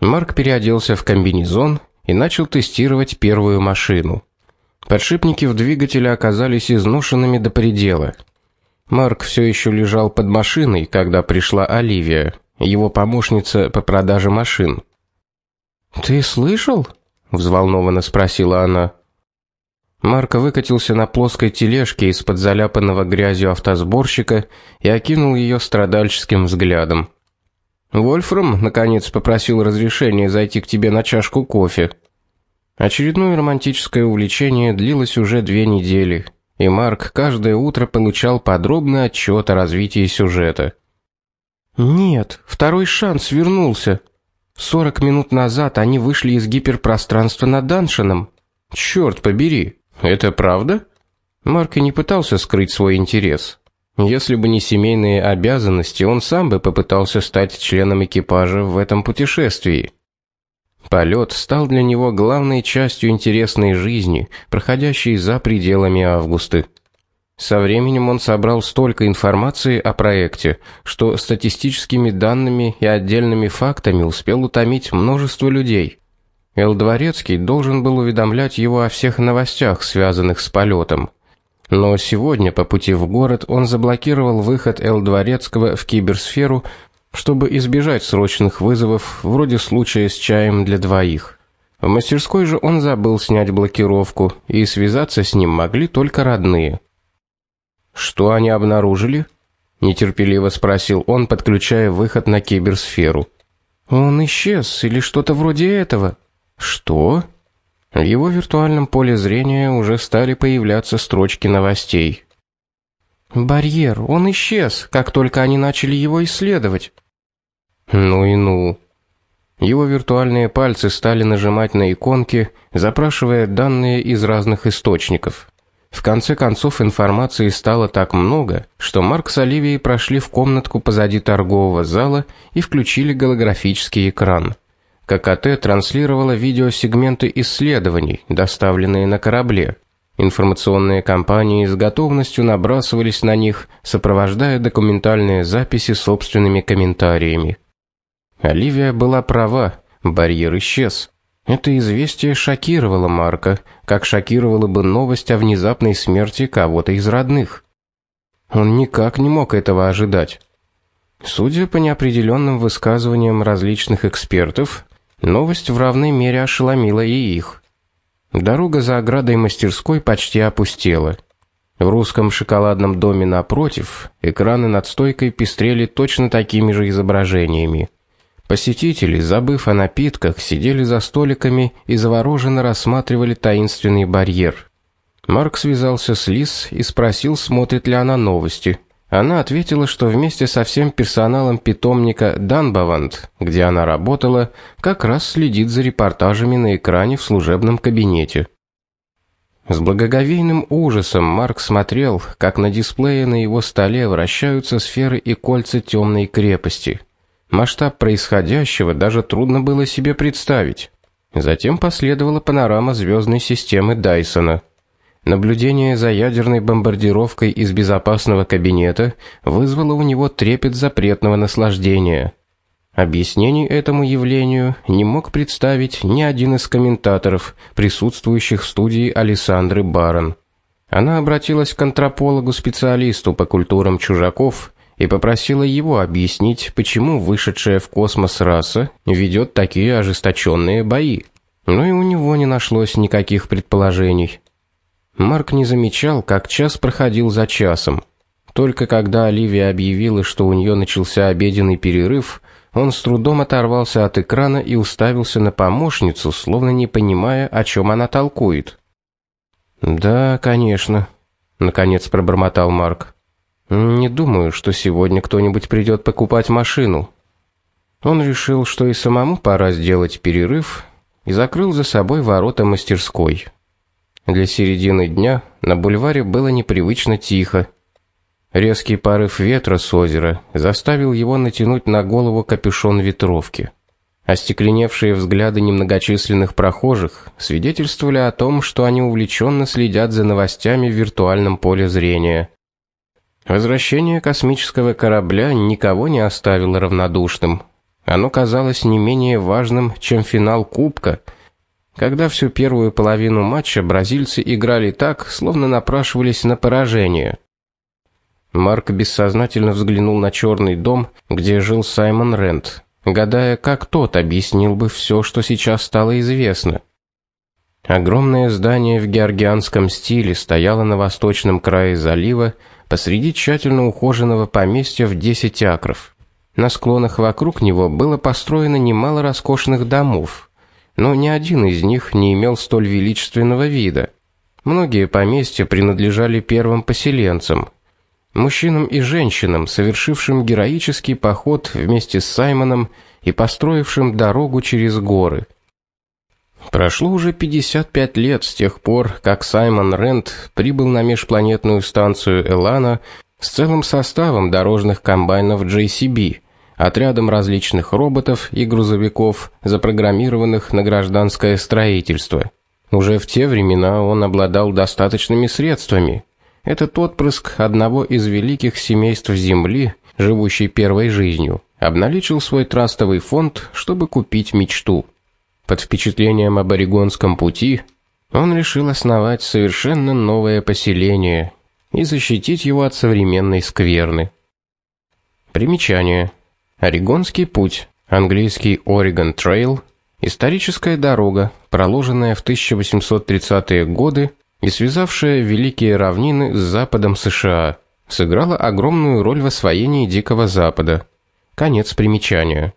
Марк переоделся в комбинезон и начал тестировать первую машину. Подшипники в двигателе оказались изношенными до предела. Марк все еще лежал под машиной, когда пришла Оливия, его помощница по продаже машин. Ты слышал? взволнованно спросила она. Марк выкатился на плоской тележке из-под заляпанного грязью автосборщика и окинул ее страдальческим взглядом. Вольфрам наконец попросил разрешения зайти к тебе на чашку кофе. Очередное романтическое увлечение длилось уже две недели, и Марк каждое утро получал подробный отчет о развитии сюжета. Нет, второй шанс вернулся. Сорок минут назад они вышли из гиперпространства над Даншином. Черт побери, это правда? Марк и не пытался скрыть свой интерес. Если бы не семейные обязанности, он сам бы попытался стать членом экипажа в этом путешествии. Полет стал для него главной частью интересной жизни, проходящей за пределами Августы. Со временем он собрал столько информации о проекте, что статистическими данными и отдельными фактами успел утомить множество людей. Эл Дворецкий должен был уведомлять его о всех новостях, связанных с полетом. Но сегодня по пути в город он заблокировал выход Эл Дворецкого в киберсферу, чтобы избежать срочных вызовов, вроде случая с чаем для двоих. В мастерской же он забыл снять блокировку, и связаться с ним могли только родные. Что они обнаружили? нетерпеливо спросил он, подключая выход на киберсферу. Он исчез или что-то вроде этого. Что? В его виртуальном поле зрения уже стали появляться строчки новостей. Барьер, он исчез, как только они начали его исследовать. Ну и ну. Его виртуальные пальцы стали нажимать на иконки, запрашивая данные из разных источников. В конце концов информации стало так много, что Марк с Оливией прошли в комнатку позади торгового зала и включили голографический экран. ККТ транслировала видеосегменты исследований, доставленные на корабле. Информационные компании с готовностью набрасывались на них, сопровождая документальные записи собственными комментариями. Оливия была права, барьер исчез. Это известие шокировало Марка, как шокировала бы новость о внезапной смерти кого-то из родных. Он никак не мог этого ожидать. Судя по неопределенным высказываниям различных экспертов, Новость в равной мере ошеломила и их. Дорога за оградой мастерской почти опустела. В русском шоколадном доме напротив экраны над стойкой пестрели точно такими же изображениями. Посетители, забыв о напитках, сидели за столиками и завороженно рассматривали таинственный барьер. Марк связался с Лис и спросил, смотрит ли она новости. Она ответила, что вместе со всем персоналом питомника Данбавант, где она работала, как раз следит за репортажами на экране в служебном кабинете. С благоговейным ужасом Марк смотрел, как на дисплее на его столе вращаются сферы и кольца темной крепости. Масштаб происходящего даже трудно было себе представить. Затем последовала панорама звездной системы Дайсона. Наблюдение за ядерной бомбардировкой из безопасного кабинета вызвало у него трепет запретного наслаждения. Объяснений этому явлению не мог представить ни один из комментаторов, присутствующих в студии Александры Барон. Она обратилась к антропологу-специалисту по культурам чужаков и попросила его объяснить, почему вышедшая в космос раса ведет такие ожесточенные бои. Но и у него не нашлось никаких предположений. Марк не замечал, как час проходил за часом. Только когда Оливия объявила, что у нее начался обеденный перерыв, он с трудом оторвался от экрана и уставился на помощницу, словно не понимая, о чем она толкует. "Да, конечно", наконец пробормотал Марк. "Не думаю, что сегодня кто-нибудь придет покупать машину". Он решил, что и самому пора сделать перерыв, и закрыл за собой ворота мастерской. Для середины дня на бульваре было непривычно тихо. Резкий порыв ветра с озера заставил его натянуть на голову капюшон ветровки. Остекленевшие взгляды немногочисленных прохожих свидетельствовали о том, что они увлеченно следят за новостями в виртуальном поле зрения. Возвращение космического корабля никого не оставило равнодушным. Оно казалось не менее важным, чем финал кубка, когда всю первую половину матча бразильцы играли так, словно напрашивались на поражение. Марк бессознательно взглянул на черный дом, где жил Саймон Рент, гадая, как тот объяснил бы все, что сейчас стало известно. Огромное здание в георгианском стиле стояло на восточном крае залива, посреди тщательно ухоженного поместья в 10 акров. На склонах вокруг него было построено немало роскошных домов, но ни один из них не имел столь величественного вида. Многие поместья принадлежали первым поселенцам, мужчинам и женщинам, совершившим героический поход вместе с Саймоном и построившим дорогу через горы. Прошло уже 55 лет с тех пор, как Саймон Рент прибыл на межпланетную станцию Элана с целым составом дорожных комбайнов JCB, отрядом различных роботов и грузовиков, запрограммированных на гражданское строительство. Уже в те времена он обладал достаточными средствами, этот отпрыск одного из великих семейств Земли, живущий первой жизнью, обналичил свой трастовый фонд, чтобы купить мечту. Под впечатлением об Орегонском пути он решил основать совершенно новое поселение и защитить его от современной скверны. Примечание: Орегонский путь, английский Oregon Trail, историческая дорога, проложенная в 1830-е годы и связавшая великие равнины с западом США, сыграла огромную роль в освоении Дикого Запада. Конец примечания.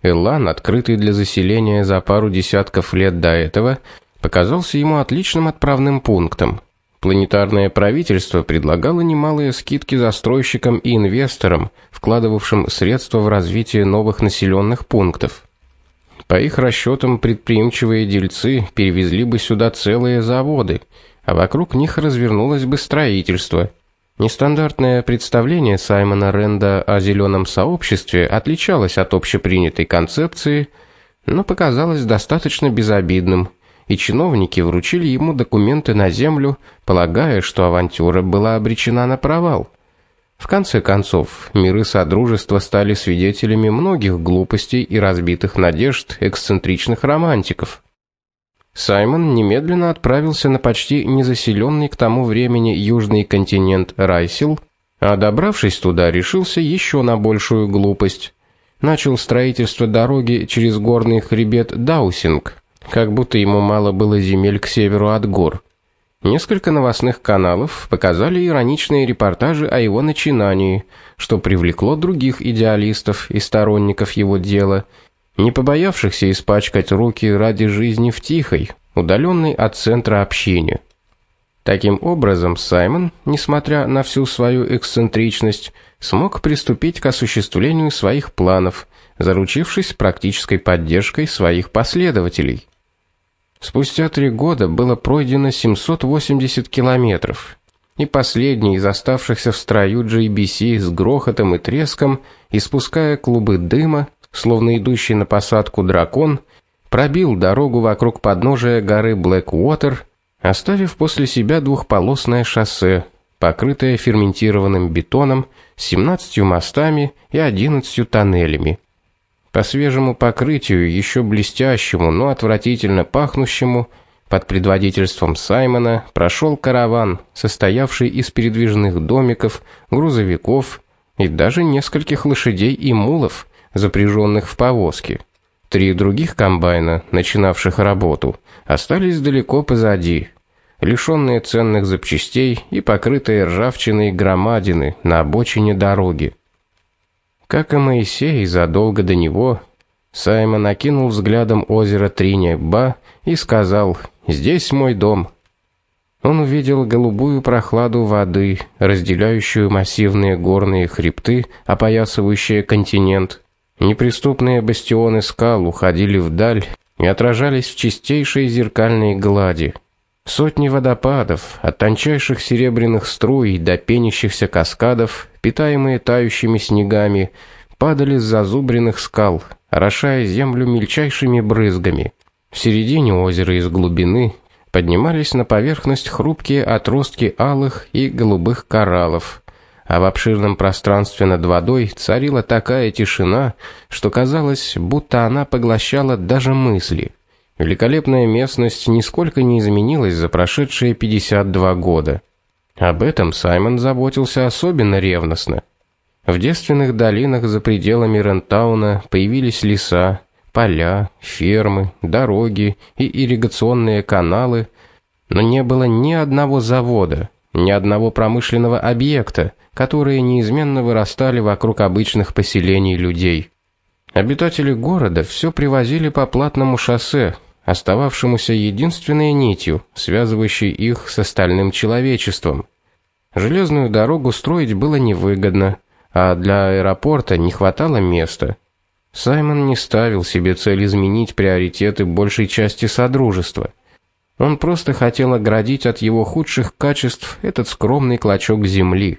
Эллан, открытый для заселения за пару десятков лет до этого, показался ему отличным отправным пунктом. Планетарное правительство предлагало немалые скидки застройщикам и инвесторам, вкладывавшим средства в развитие новых населенных пунктов. По их расчетам, предприимчивые дельцы перевезли бы сюда целые заводы, а вокруг них развернулось бы строительство. Нестандартное представление Саймона Ренда о зеленом сообществе отличалось от общепринятой концепции, но показалось достаточно безобидным, и чиновники вручили ему документы на землю, полагая, что авантюра была обречена на провал. В конце концов, миры содружества стали свидетелями многих глупостей и разбитых надежд эксцентричных романтиков. Саймон немедленно отправился на почти незаселенный к тому времени южный континент Райсил, а добравшись туда, решился еще на большую глупость. Начал строительство дороги через горный хребет Даусинг, как будто ему мало было земель к северу от гор. Несколько новостных каналов показали ироничные репортажи о его начинании, что привлекло других идеалистов и сторонников его дела, не побоявшихся испачкать руки ради жизни в тихой, удаленной от центра общения. Таким образом, Саймон, несмотря на всю свою эксцентричность, смог приступить к осуществлению своих планов, заручившись практической поддержкой своих последователей. Спустя три года было пройдено 780 километров, и последний из оставшихся в строю JBC с грохотом и треском, испуская клубы дыма, словно идущий на посадку дракон, пробил дорогу вокруг подножия горы Блэквотер, оставив после себя двухполосное шоссе, покрытое ферментированным бетоном, с 17 мостами и 11 тоннелями. По свежему покрытию, еще блестящему, но отвратительно пахнущему, под предводительством Саймона прошел караван, состоявший из передвижных домиков, грузовиков и даже нескольких лошадей и мулов, запряженных в повозки. Три других комбайна, начинавших работу, остались далеко позади, лишенные ценных запчастей и покрытые ржавчиной громадины на обочине дороги. Как и Моисей задолго до него, Саймон окинул взглядом озеро Триня-Ба и сказал: "Здесь мой дом". Он увидел голубую прохладу воды, разделяющую массивные горные хребты, опоясывающие континент. Неприступные бастионы скал уходили вдаль и отражались в чистейшей зеркальной глади. Сотни водопадов, от тончайших серебряных струй до пенящихся каскадов, питаемые тающими снегами, падали с зазубренных скал, орошая землю мельчайшими брызгами. В середине озера из глубины поднимались на поверхность хрупкие отростки алых и голубых кораллов, а в обширном пространстве над водой царила такая тишина, что казалось, будто она поглощала даже мысли. Великолепная местность нисколько не изменилась за прошедшие 52 года. Об этом Саймон заботился особенно ревностно. В девственных долинах за пределами Рентауна появились леса, поля, фермы, дороги и ирригационные каналы, но не было ни одного завода, ни одного промышленного объекта, которые неизменно вырастали вокруг обычных поселений людей. Обитатели города все привозили по платному шоссе, остававшемуся единственной нитью, связывающей их с остальным человечеством. Железную дорогу строить было невыгодно, а для аэропорта не хватало места. Саймон не ставил себе цель изменить приоритеты большей части содружества. Он просто хотел оградить от его худших качеств этот скромный клочок земли.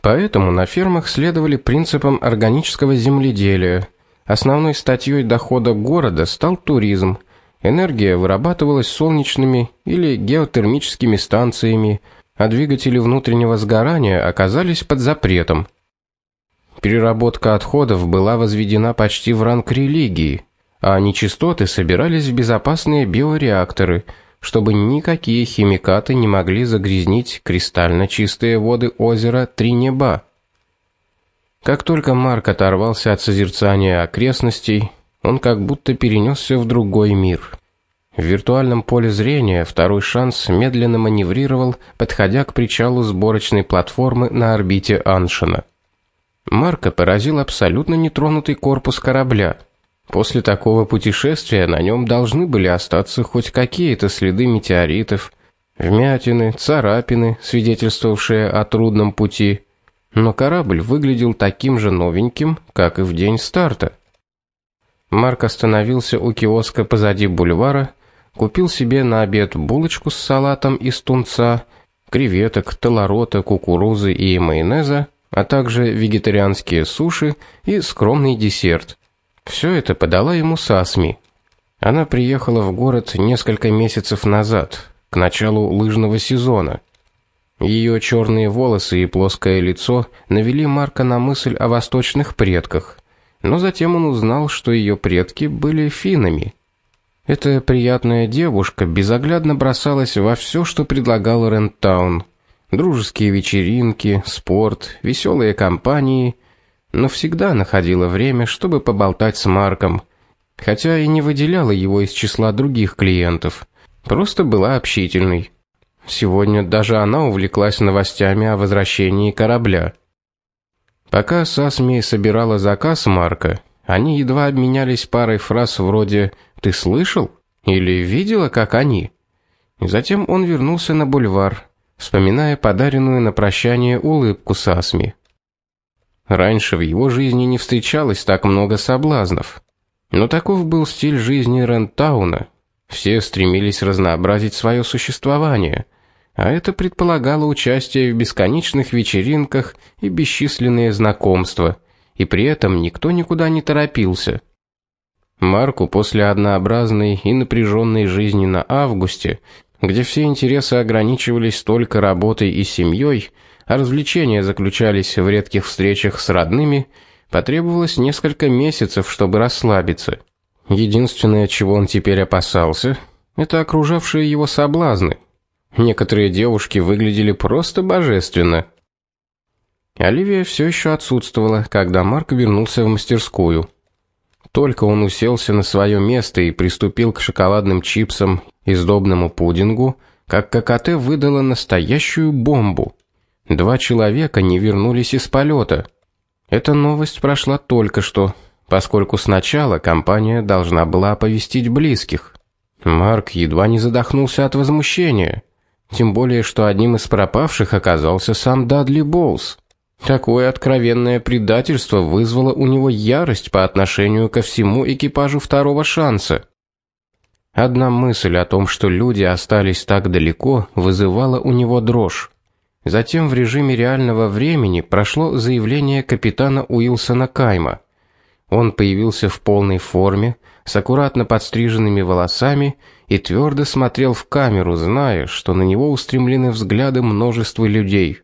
Поэтому на фермах следовали принципам органического земледелия. Основной статьей дохода города стал туризм. Энергия вырабатывалась солнечными или геотермическими станциями, а двигатели внутреннего сгорания оказались под запретом. Переработка отходов была возведена почти в ранг религии, а нечистоты собирались в безопасные биореакторы, чтобы никакие химикаты не могли загрязнить кристально чистые воды озера Тринеба. Как только Марк оторвался от созерцания окрестностей, он как будто перенесся в другой мир. В виртуальном поле зрения второй шанс медленно маневрировал, подходя к причалу сборочной платформы на орбите Аншина. Марка поразил абсолютно нетронутый корпус корабля. После такого путешествия на нем должны были остаться хоть какие-то следы метеоритов, вмятины, царапины, свидетельствовавшие о трудном пути. Но корабль выглядел таким же новеньким, как и в день старта. Марк остановился у киоска позади бульвара, купил себе на обед булочку с салатом из тунца, креветок, толорота, кукурузы и майонеза а также вегетарианские суши и скромный десерт. Все это подала ему Сасми. Она приехала в город несколько месяцев назад, к началу лыжного сезона. Ее черные волосы и плоское лицо навели Марка на мысль о восточных предках. Но затем он узнал, что ее предки были финнами. Эта приятная девушка безоглядно бросалась во все, что предлагал Рентаун дружеские вечеринки, спорт, веселые компании, но всегда находила время, чтобы поболтать с Марком, хотя и не выделяла его из числа других клиентов, просто была общительной. Сегодня даже она увлеклась новостями о возвращении корабля. Пока Сасми собирала заказ Марка, они едва обменялись парой фраз вроде «Ты слышал?» или «Видела, как они?». Затем он вернулся на бульвар, вспоминая подаренную на прощание улыбку Сасми. Раньше в его жизни не встречалось так много соблазнов. Но таков был стиль жизни Рентауна. Все стремились разнообразить свое существование, а это предполагало участие в бесконечных вечеринках и бесчисленные знакомства, и при этом никто никуда не торопился. Марку после однообразной и напряженной жизни на августе где все интересы ограничивались только работой и семьей, а развлечения заключались в редких встречах с родными, потребовалось несколько месяцев, чтобы расслабиться. Единственное, чего он теперь опасался, это окружавшие его соблазны. Некоторые девушки выглядели просто божественно. Оливия все еще отсутствовала, когда Марк вернулся в мастерскую. Только он уселся на свое место и приступил к шоколадным чипсам и сдобному пудингу, как ККТ выдала настоящую бомбу. Два человека не вернулись из полета. Эта новость прошла только что, поскольку сначала компания должна была оповестить близких. Марк едва не задохнулся от возмущения, тем более что одним из пропавших оказался сам Дадли Боулс. Такое откровенное предательство вызвало у него ярость по отношению ко всему экипажу второго шанса. Одна мысль о том, что люди остались так далеко, вызывала у него дрожь. Затем в режиме реального времени прошло заявление капитана Уилсона Кайма. Он появился в полной форме, с аккуратно подстриженными волосами и твердо смотрел в камеру, зная, что на него устремлены взгляды множества людей.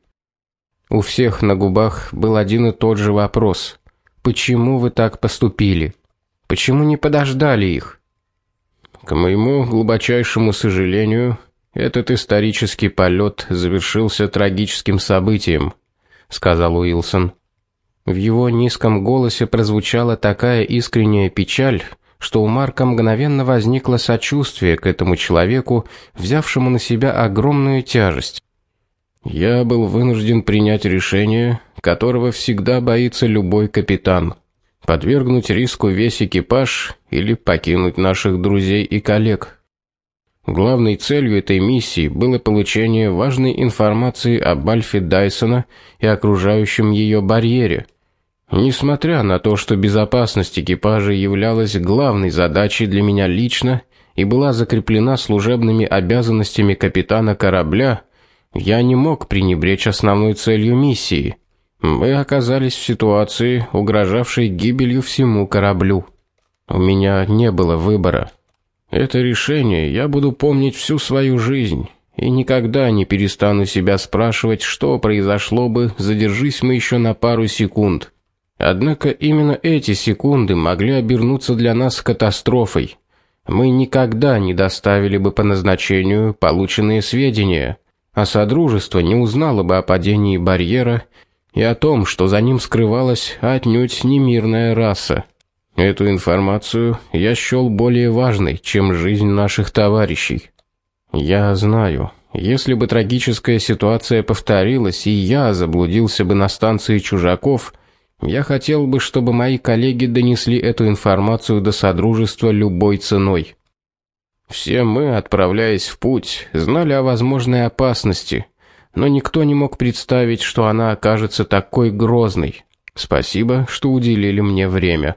У всех на губах был один и тот же вопрос: почему вы так поступили? Почему не подождали их? К моему глубочайшему сожалению, этот исторический полет завершился трагическим событием, сказал Уилсон. В его низком голосе прозвучала такая искренняя печаль, что у Марка мгновенно возникло сочувствие к этому человеку, взявшему на себя огромную тяжесть. Я был вынужден принять решение, которого всегда боится любой капитан: подвергнуть риску весь экипаж или покинуть наших друзей и коллег. Главной целью этой миссии было получение важной информации об Альфе Дайсона и окружающем ее барьере. Несмотря на то, что безопасность экипажа являлась главной задачей для меня лично и была закреплена служебными обязанностями капитана корабля, я не мог пренебречь основной целью миссии. Мы оказались в ситуации, угрожавшей гибелью всему кораблю. У меня не было выбора. Это решение я буду помнить всю свою жизнь и никогда не перестану себя спрашивать, что произошло бы, задержись мы еще на пару секунд. Однако именно эти секунды могли обернуться для нас катастрофой. Мы никогда не доставили бы по назначению полученные сведения а содружество не узнало бы о падении барьера и о том, что за ним скрывалась отнюдь не мирная раса. Эту информацию я счёл более важной, чем жизнь наших товарищей. Я знаю, если бы трагическая ситуация повторилась и я заблудился бы на станции чужаков, я хотел бы, чтобы мои коллеги донесли эту информацию до содружества любой ценой. Все мы, отправляясь в путь, знали о возможной опасности, но никто не мог представить, что она окажется такой грозной. Спасибо, что уделили мне время.